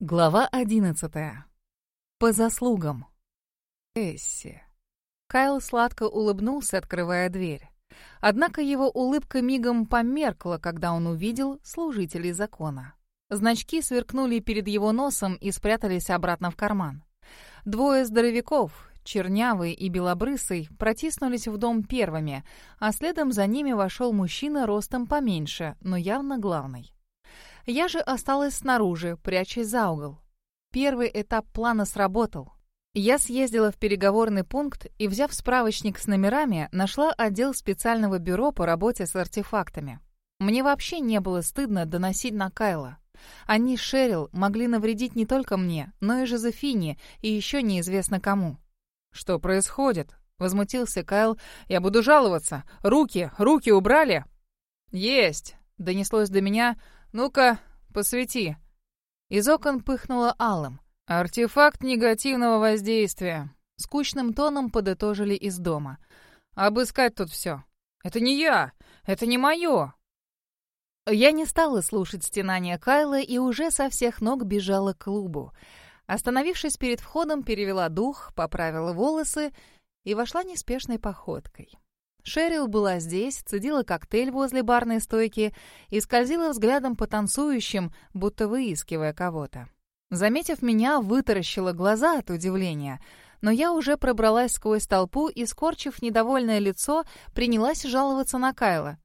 Глава одиннадцатая. По заслугам. Эсси. Кайл сладко улыбнулся, открывая дверь. Однако его улыбка мигом померкла, когда он увидел служителей закона. Значки сверкнули перед его носом и спрятались обратно в карман. Двое здоровяков, чернявый и белобрысый, протиснулись в дом первыми, а следом за ними вошел мужчина ростом поменьше, но явно главный. Я же осталась снаружи, прячась за угол. Первый этап плана сработал. Я съездила в переговорный пункт и, взяв справочник с номерами, нашла отдел специального бюро по работе с артефактами. Мне вообще не было стыдно доносить на Кайла. Они с Шерил могли навредить не только мне, но и Жозефине, и еще неизвестно кому. «Что происходит?» — возмутился Кайл. «Я буду жаловаться. Руки, руки убрали?» «Есть!» — донеслось до меня. «Ну-ка, посвети». Из окон пыхнуло алым. «Артефакт негативного воздействия». Скучным тоном подытожили из дома. «Обыскать тут все». «Это не я! Это не мое!» Я не стала слушать стенания Кайла и уже со всех ног бежала к клубу. Остановившись перед входом, перевела дух, поправила волосы и вошла неспешной походкой. Шерил была здесь, цедила коктейль возле барной стойки и скользила взглядом по танцующим, будто выискивая кого-то. Заметив меня, вытаращила глаза от удивления, но я уже пробралась сквозь толпу и, скорчив недовольное лицо, принялась жаловаться на Кайла.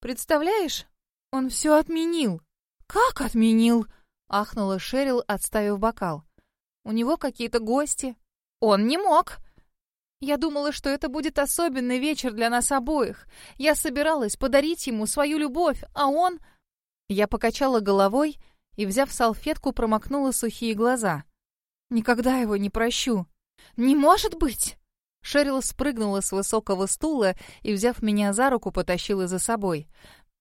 «Представляешь, он все отменил!» «Как отменил?» — ахнула Шерил, отставив бокал. «У него какие-то гости». «Он не мог!» Я думала, что это будет особенный вечер для нас обоих. Я собиралась подарить ему свою любовь, а он... Я покачала головой и, взяв салфетку, промокнула сухие глаза. Никогда его не прощу. Не может быть! Шерил спрыгнула с высокого стула и, взяв меня за руку, потащила за собой.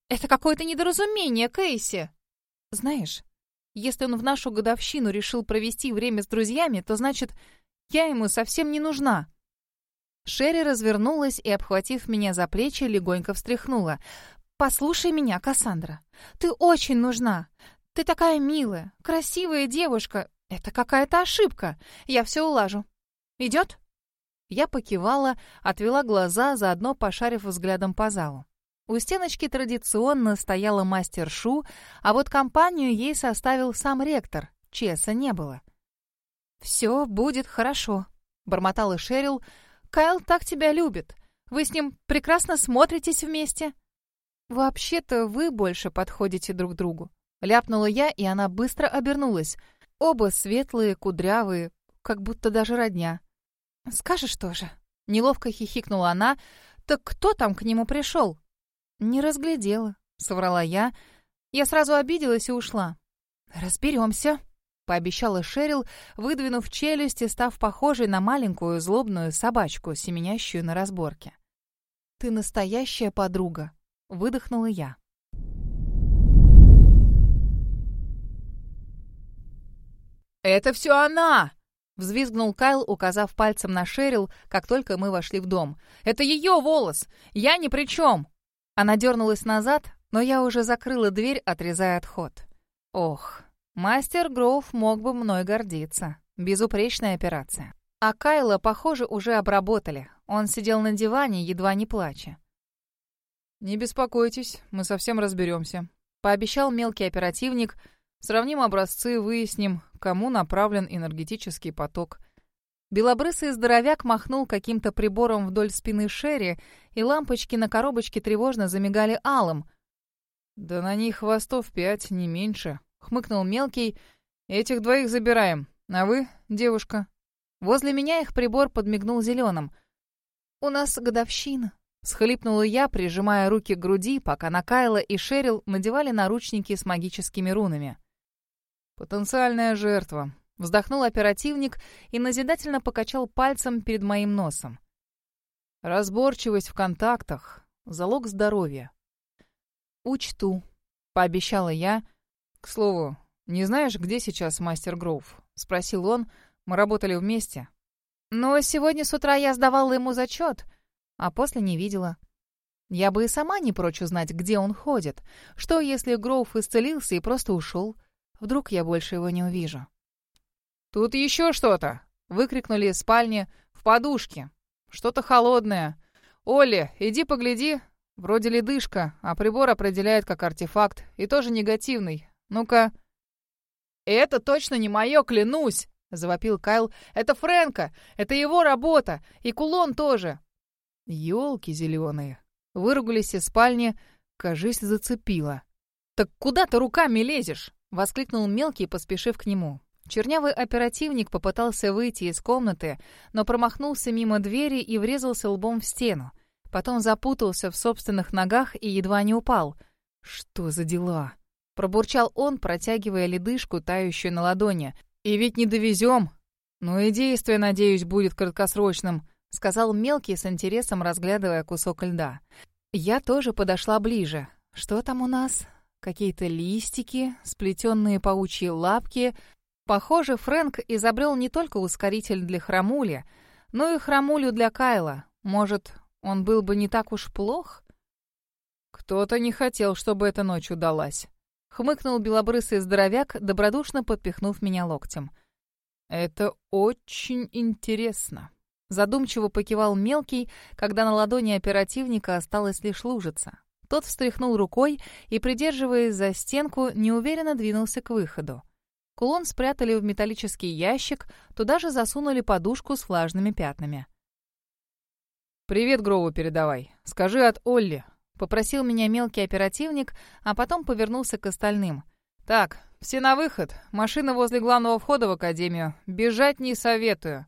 «Это какое-то недоразумение, Кейси!» «Знаешь, если он в нашу годовщину решил провести время с друзьями, то значит, я ему совсем не нужна». Шерри развернулась и, обхватив меня за плечи, легонько встряхнула. «Послушай меня, Кассандра. Ты очень нужна. Ты такая милая, красивая девушка. Это какая-то ошибка. Я все улажу. Идет?» Я покивала, отвела глаза, заодно пошарив взглядом по залу. У стеночки традиционно стояла мастер Шу, а вот компанию ей составил сам ректор. Чеса не было. «Все будет хорошо», — бормотала Шерил, — Кайл так тебя любит. Вы с ним прекрасно смотритесь вместе». «Вообще-то вы больше подходите друг другу», — ляпнула я, и она быстро обернулась. Оба светлые, кудрявые, как будто даже родня. «Скажешь тоже?» — неловко хихикнула она. «Так кто там к нему пришел?» «Не разглядела», — соврала я. Я сразу обиделась и ушла. «Разберемся», — пообещала Шерил, выдвинув челюсть и став похожей на маленькую злобную собачку, семенящую на разборке. «Ты настоящая подруга», — выдохнула я. «Это все она!» — взвизгнул Кайл, указав пальцем на Шерил, как только мы вошли в дом. «Это ее волос! Я ни при чем!» Она дернулась назад, но я уже закрыла дверь, отрезая отход. Ох, Мастер Гроув мог бы мной гордиться. Безупречная операция. А Кайла, похоже, уже обработали. Он сидел на диване, едва не плача. «Не беспокойтесь, мы совсем разберемся», — пообещал мелкий оперативник. «Сравним образцы, выясним, кому направлен энергетический поток». Белобрысый здоровяк махнул каким-то прибором вдоль спины Шерри, и лампочки на коробочке тревожно замигали алым. «Да на них хвостов пять, не меньше», хмыкнул мелкий. «Этих двоих забираем. А вы, девушка?» Возле меня их прибор подмигнул зеленым. «У нас годовщина», — схлипнула я, прижимая руки к груди, пока Накайла и Шерил надевали наручники с магическими рунами. «Потенциальная жертва», — вздохнул оперативник и назидательно покачал пальцем перед моим носом. «Разборчивость в контактах — залог здоровья». «Учту», — пообещала я, «К слову, не знаешь, где сейчас мастер Гроув?» — спросил он. «Мы работали вместе». «Но сегодня с утра я сдавала ему зачет, а после не видела. Я бы и сама не прочь узнать, где он ходит. Что, если Гроув исцелился и просто ушел? Вдруг я больше его не увижу. «Тут еще что-то!» — выкрикнули из спальни в подушке. «Что-то холодное. Олли, иди погляди. Вроде ледышка, а прибор определяет как артефакт, и тоже негативный. Ну-ка...» «Это точно не мое, клянусь!» — завопил Кайл. «Это Фрэнка! Это его работа! И кулон тоже!» «Елки зеленые!» Выругались из спальни, кажись, зацепило. «Так куда ты руками лезешь?» — воскликнул мелкий, поспешив к нему. Чернявый оперативник попытался выйти из комнаты, но промахнулся мимо двери и врезался лбом в стену. Потом запутался в собственных ногах и едва не упал. «Что за дела?» Пробурчал он, протягивая ледышку, тающую на ладони. «И ведь не довезем!» «Ну и действие, надеюсь, будет краткосрочным», — сказал мелкий с интересом, разглядывая кусок льда. Я тоже подошла ближе. «Что там у нас?» Какие-то листики, сплетенные паучьи лапки. Похоже, Фрэнк изобрел не только ускоритель для храмули, но и храмулю для Кайла. Может, он был бы не так уж плох? Кто-то не хотел, чтобы эта ночь удалась. Хмыкнул белобрысый здоровяк, добродушно подпихнув меня локтем. «Это очень интересно». Задумчиво покивал мелкий, когда на ладони оперативника осталась лишь лужица. Тот встряхнул рукой и, придерживаясь за стенку, неуверенно двинулся к выходу. Кулон спрятали в металлический ящик, туда же засунули подушку с влажными пятнами. «Привет Грову передавай. Скажи от Олли. Попросил меня мелкий оперативник, а потом повернулся к остальным. «Так, все на выход. Машина возле главного входа в академию. Бежать не советую».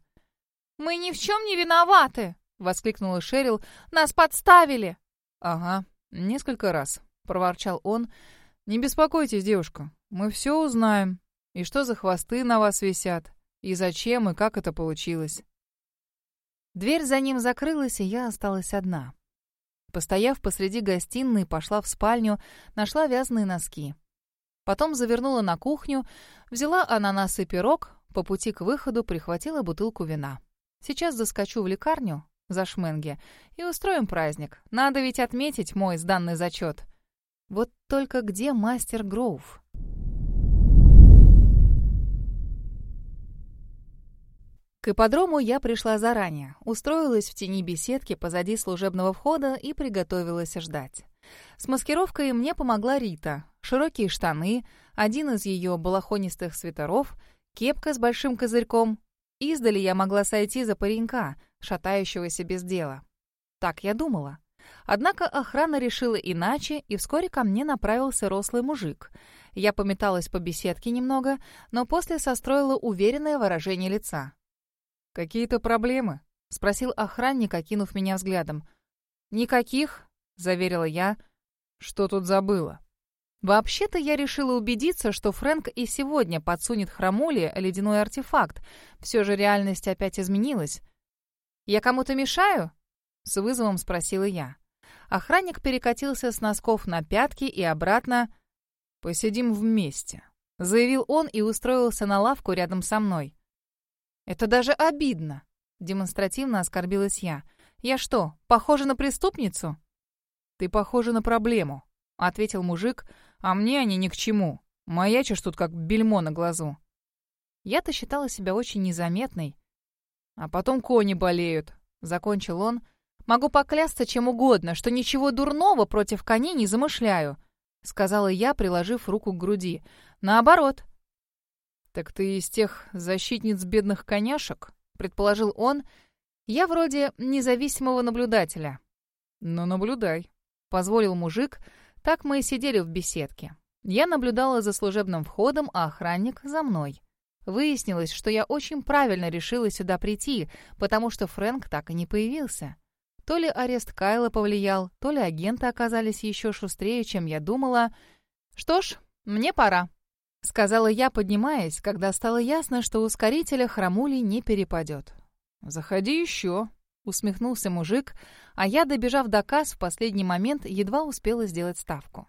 «Мы ни в чем не виноваты!» — воскликнула Шерил. «Нас подставили!» «Ага, несколько раз», — проворчал он. «Не беспокойтесь, девушка. Мы все узнаем. И что за хвосты на вас висят? И зачем, и как это получилось?» Дверь за ним закрылась, и я осталась одна. Постояв посреди гостиной, пошла в спальню, нашла вязаные носки. Потом завернула на кухню, взяла ананас и пирог, по пути к выходу прихватила бутылку вина. Сейчас заскочу в лекарню за шменге и устроим праздник. Надо ведь отметить мой сданный зачет. Вот только где мастер Гроув? К ипподрому я пришла заранее, устроилась в тени беседки позади служебного входа и приготовилась ждать. С маскировкой мне помогла Рита. Широкие штаны, один из ее балахонистых свитеров, кепка с большим козырьком. Издали я могла сойти за паренька, шатающегося без дела. Так я думала. Однако охрана решила иначе, и вскоре ко мне направился рослый мужик. Я пометалась по беседке немного, но после состроила уверенное выражение лица. «Какие-то проблемы?» — спросил охранник, окинув меня взглядом. «Никаких», — заверила я. «Что тут забыла?» Вообще-то я решила убедиться, что Фрэнк и сегодня подсунет храмуле ледяной артефакт. Все же реальность опять изменилась. «Я кому-то мешаю?» — с вызовом спросила я. Охранник перекатился с носков на пятки и обратно. «Посидим вместе», — заявил он и устроился на лавку рядом со мной. «Это даже обидно!» — демонстративно оскорбилась я. «Я что, похожа на преступницу?» «Ты похожа на проблему», — ответил мужик, «а мне они ни к чему. Маячишь тут как бельмо на глазу». Я-то считала себя очень незаметной. «А потом кони болеют», — закончил он. «Могу поклясться чем угодно, что ничего дурного против коней не замышляю», — сказала я, приложив руку к груди. «Наоборот, «Так ты из тех защитниц бедных коняшек?» — предположил он. «Я вроде независимого наблюдателя». «Ну, наблюдай», — позволил мужик. Так мы и сидели в беседке. Я наблюдала за служебным входом, а охранник — за мной. Выяснилось, что я очень правильно решила сюда прийти, потому что Фрэнк так и не появился. То ли арест Кайла повлиял, то ли агенты оказались еще шустрее, чем я думала. Что ж, мне пора. — сказала я, поднимаясь, когда стало ясно, что ускорителя храмули не перепадет. «Заходи еще», — усмехнулся мужик, а я, добежав до касс, в последний момент едва успела сделать ставку.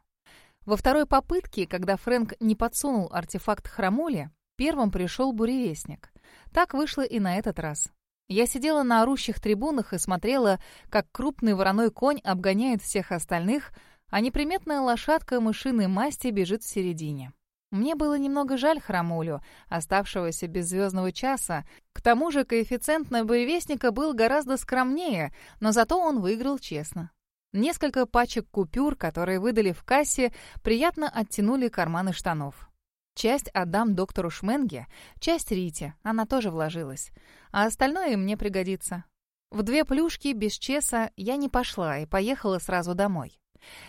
Во второй попытке, когда Фрэнк не подсунул артефакт храмули, первым пришел буревестник. Так вышло и на этот раз. Я сидела на орущих трибунах и смотрела, как крупный вороной конь обгоняет всех остальных, а неприметная лошадка мышиной масти бежит в середине. Мне было немного жаль храмулю, оставшегося без звездного часа. К тому же коэффициент на боевестника был гораздо скромнее, но зато он выиграл честно. Несколько пачек купюр, которые выдали в кассе, приятно оттянули карманы штанов. Часть отдам доктору Шменге, часть Рите, она тоже вложилась. А остальное мне пригодится. В две плюшки без чеса я не пошла и поехала сразу домой.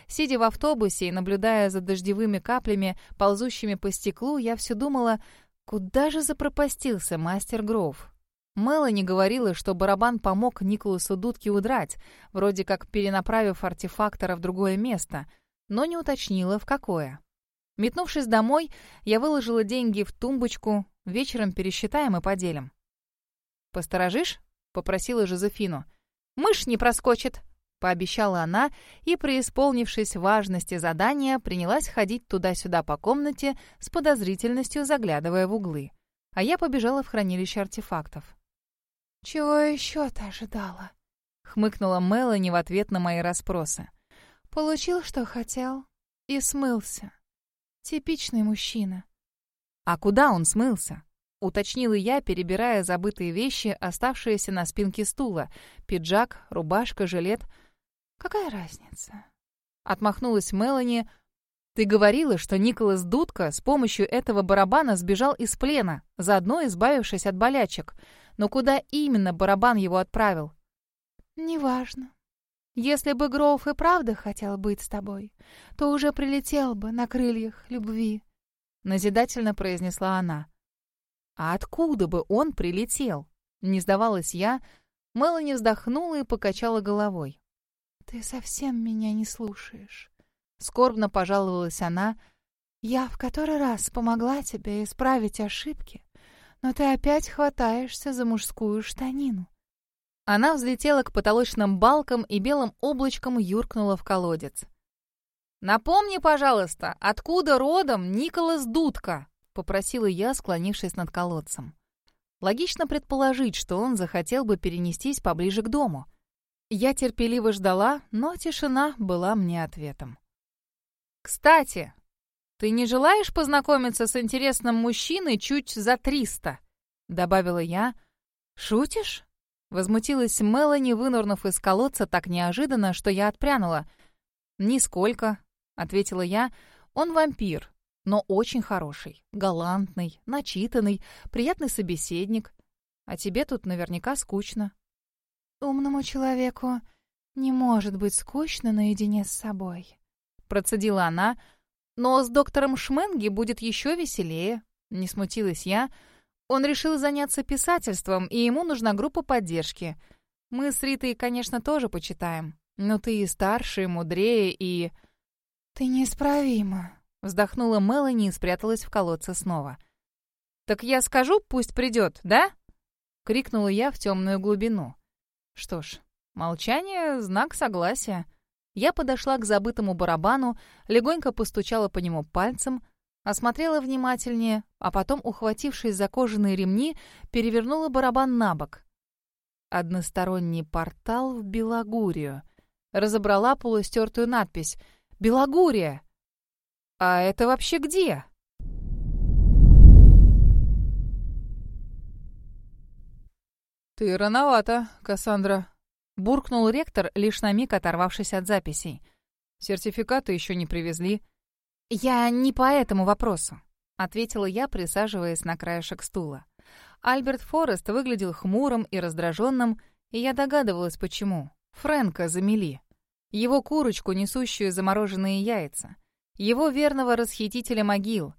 Сидя в автобусе и наблюдая за дождевыми каплями, ползущими по стеклу, я все думала, куда же запропастился мастер Гроув? Мелани говорила, что барабан помог Николасу Дудке удрать, вроде как перенаправив артефактора в другое место, но не уточнила, в какое. Метнувшись домой, я выложила деньги в тумбочку, вечером пересчитаем и поделим. «Посторожишь?» — попросила Жозефину. «Мышь не проскочит», — пообещала она и, преисполнившись важности задания, принялась ходить туда-сюда по комнате с подозрительностью, заглядывая в углы. А я побежала в хранилище артефактов. «Чего еще ты ожидала?» — хмыкнула Мелани в ответ на мои расспросы. «Получил, что хотел, и смылся. Типичный мужчина». «А куда он смылся?» — уточнила я, перебирая забытые вещи, оставшиеся на спинке стула. Пиджак, рубашка, жилет. «Какая разница?» Отмахнулась Мелани. «Ты говорила, что Николас Дудка с помощью этого барабана сбежал из плена, заодно избавившись от болячек. Но куда именно барабан его отправил?» «Неважно. Если бы Гроув и правда хотел быть с тобой, то уже прилетел бы на крыльях любви», — назидательно произнесла она. А откуда бы он прилетел? Не сдавалась я. Мелани вздохнула и покачала головой. «Ты совсем меня не слушаешь», — скорбно пожаловалась она. «Я в который раз помогла тебе исправить ошибки, но ты опять хватаешься за мужскую штанину». Она взлетела к потолочным балкам и белым облачком юркнула в колодец. «Напомни, пожалуйста, откуда родом Николас Дудка?» попросила я, склонившись над колодцем. Логично предположить, что он захотел бы перенестись поближе к дому. Я терпеливо ждала, но тишина была мне ответом. «Кстати, ты не желаешь познакомиться с интересным мужчиной чуть за триста?» — добавила я. «Шутишь?» — возмутилась Мелани, вынурнув из колодца так неожиданно, что я отпрянула. «Нисколько», — ответила я. «Он вампир, но очень хороший, галантный, начитанный, приятный собеседник. А тебе тут наверняка скучно. «Умному человеку не может быть скучно наедине с собой», — процедила она. «Но с доктором Шменги будет еще веселее», — не смутилась я. Он решил заняться писательством, и ему нужна группа поддержки. Мы с Ритой, конечно, тоже почитаем. Но ты и старше, и мудрее, и... «Ты неисправима», Вздохнула Мелани и спряталась в колодце снова. «Так я скажу, пусть придет, да?» Крикнула я в темную глубину. Что ж, молчание — знак согласия. Я подошла к забытому барабану, легонько постучала по нему пальцем, осмотрела внимательнее, а потом, ухватившись за кожаные ремни, перевернула барабан на бок. Односторонний портал в Белогурию. Разобрала полустертую надпись «Белогурия!» «А это вообще где?» «Ты рановато, Кассандра», — буркнул ректор, лишь на миг оторвавшись от записей. «Сертификаты еще не привезли». «Я не по этому вопросу», — ответила я, присаживаясь на краешек стула. Альберт Форест выглядел хмурым и раздраженным, и я догадывалась, почему. Фрэнка замели. Его курочку, несущую замороженные яйца — его верного расхитителя могил.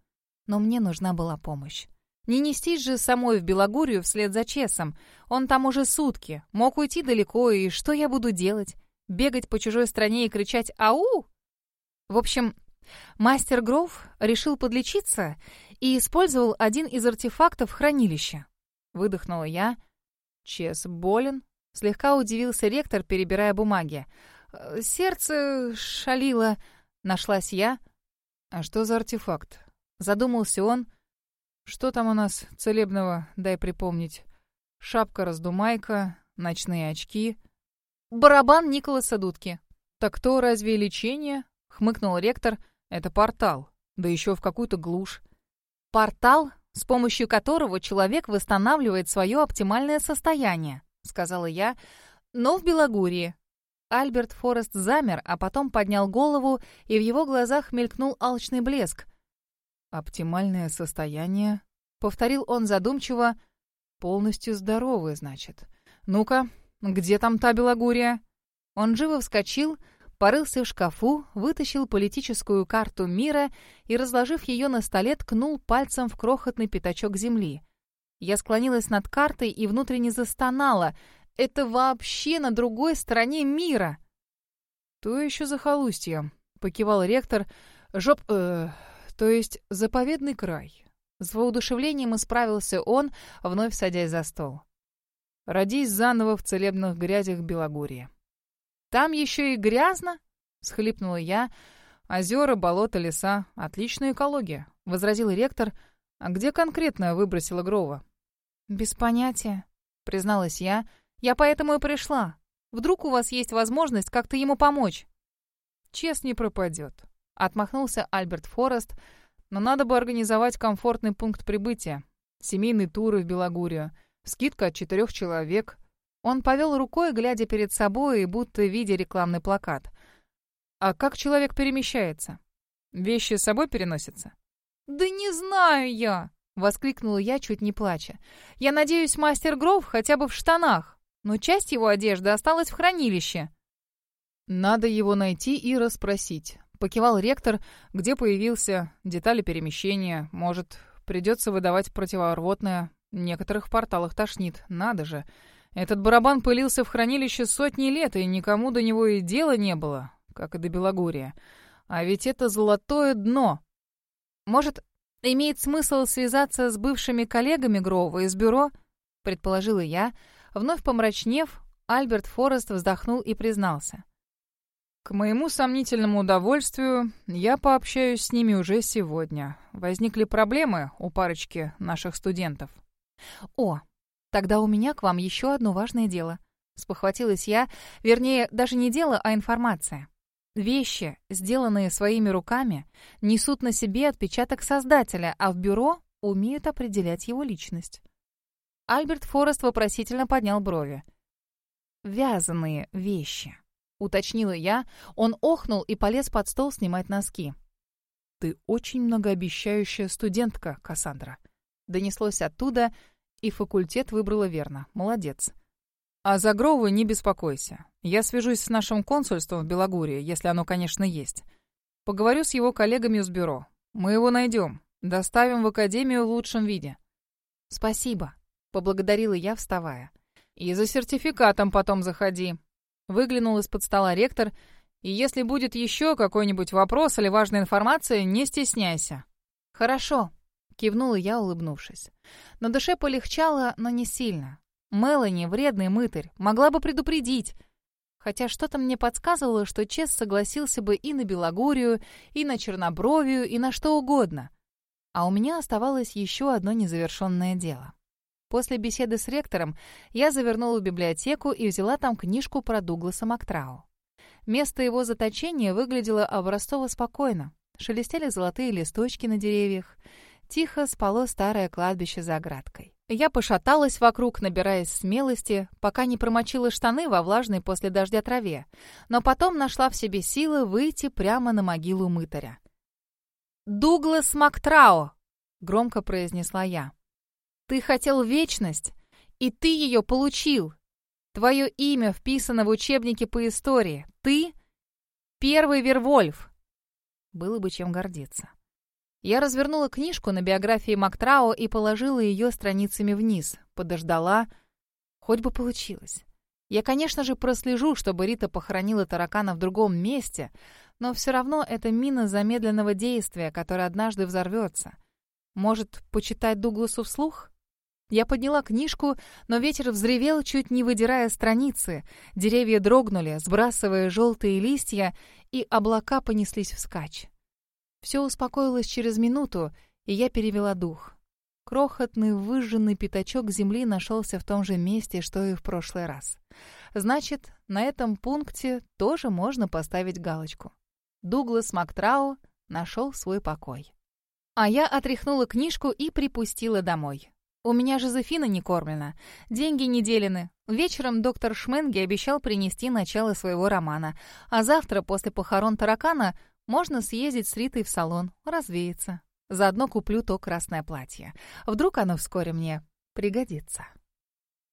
Но мне нужна была помощь. Не нестись же самой в Белогорию вслед за Чесом. Он там уже сутки, мог уйти далеко, и что я буду делать? Бегать по чужой стране и кричать «Ау!» В общем, мастер Гроув решил подлечиться и использовал один из артефактов хранилища. Выдохнула я. Чес болен? Слегка удивился ректор, перебирая бумаги. Сердце шалило. Нашлась я. «А что за артефакт?» Задумался он. «Что там у нас целебного, дай припомнить. Шапка-раздумайка, ночные очки». «Барабан Николаса Дудки». «Так то разве лечение?» — хмыкнул ректор. «Это портал, да еще в какую-то глушь». Портал, с помощью которого человек восстанавливает свое оптимальное состояние, сказала я, но в Белогурии. Альберт Форест замер, а потом поднял голову, и в его глазах мелькнул алчный блеск. «Оптимальное состояние?» — повторил он задумчиво. «Полностью здоровый, значит. Ну-ка, где там та Белогурия?» Он живо вскочил, порылся в шкафу, вытащил политическую карту мира и, разложив ее на столе, ткнул пальцем в крохотный пятачок земли. Я склонилась над картой и внутренне застонала. Это вообще на другой стороне мира. «То еще захолустье», — покивал ректор. «Жоп... Э, то есть заповедный край». С воодушевлением исправился он, вновь садясь за стол. «Родись заново в целебных грязях Белогорья». «Там еще и грязно?» — схлипнула я. «Озера, болота, леса — отличная экология», — возразил ректор. «А где конкретно выбросила Грова?» «Без понятия», — призналась я. «Я поэтому и пришла. Вдруг у вас есть возможность как-то ему помочь?» «Чест не пропадет», — отмахнулся Альберт Форест. «Но надо бы организовать комфортный пункт прибытия. Семейные туры в Белогурию. Скидка от четырех человек. Он повел рукой, глядя перед собой и будто видя рекламный плакат. «А как человек перемещается? Вещи с собой переносятся?» «Да не знаю я!» — воскликнула я, чуть не плача. «Я надеюсь, мастер Гров хотя бы в штанах, но часть его одежды осталась в хранилище». «Надо его найти и расспросить», — покивал ректор, где появился, детали перемещения, может, придется выдавать противорвотное. В некоторых порталах тошнит, надо же. Этот барабан пылился в хранилище сотни лет, и никому до него и дела не было, как и до Белогория. А ведь это золотое дно. Может, имеет смысл связаться с бывшими коллегами Грова из бюро? Предположила я. Вновь помрачнев, Альберт Форест вздохнул и признался. К моему сомнительному удовольствию, я пообщаюсь с ними уже сегодня. Возникли проблемы у парочки наших студентов. О, Тогда у меня к вам еще одно важное дело. Спохватилась я, вернее, даже не дело, а информация. Вещи, сделанные своими руками, несут на себе отпечаток создателя, а в бюро умеют определять его личность. Альберт Форест вопросительно поднял брови. «Вязаные вещи», — уточнила я. Он охнул и полез под стол снимать носки. «Ты очень многообещающая студентка, Кассандра», — донеслось оттуда, — и факультет выбрала верно. Молодец. А за Грову не беспокойся. Я свяжусь с нашим консульством в Белогории, если оно, конечно, есть. Поговорю с его коллегами из бюро. Мы его найдем. Доставим в академию в лучшем виде. Спасибо, поблагодарила я, вставая. И за сертификатом потом заходи. Выглянул из-под стола ректор. И если будет еще какой-нибудь вопрос или важная информация, не стесняйся. Хорошо, Кивнула я, улыбнувшись. На душе полегчало, но не сильно. Мелани, вредный мытарь, могла бы предупредить. Хотя что-то мне подсказывало, что Чес согласился бы и на Белогорию, и на Чернобровию, и на что угодно. А у меня оставалось еще одно незавершенное дело. После беседы с ректором я завернула в библиотеку и взяла там книжку про Дугласа Мактрау. Место его заточения выглядело образцово спокойно. Шелестели золотые листочки на деревьях. Тихо спало старое кладбище за оградкой. Я пошаталась вокруг, набираясь смелости, пока не промочила штаны во влажной после дождя траве, но потом нашла в себе силы выйти прямо на могилу мытаря. «Дуглас Мактрао!» — громко произнесла я. «Ты хотел вечность, и ты ее получил. Твое имя вписано в учебнике по истории. Ты — первый Вервольф!» Было бы чем гордиться. Я развернула книжку на биографии Мактрао и положила ее страницами вниз. Подождала. Хоть бы получилось. Я, конечно же, прослежу, чтобы Рита похоронила таракана в другом месте, но все равно это мина замедленного действия, которая однажды взорвется. Может, почитать Дугласу вслух? Я подняла книжку, но ветер взревел, чуть не выдирая страницы. Деревья дрогнули, сбрасывая желтые листья, и облака понеслись вскачь. Все успокоилось через минуту, и я перевела дух. Крохотный выжженный пятачок земли нашелся в том же месте, что и в прошлый раз. Значит, на этом пункте тоже можно поставить галочку. Дуглас Мактрау нашел свой покой. А я отряхнула книжку и припустила домой. У меня Жозефина не кормлена, деньги не делены. Вечером доктор Шменги обещал принести начало своего романа, а завтра, после похорон таракана, можно съездить с Ритой в салон, развеяться. Заодно куплю то красное платье. Вдруг оно вскоре мне пригодится.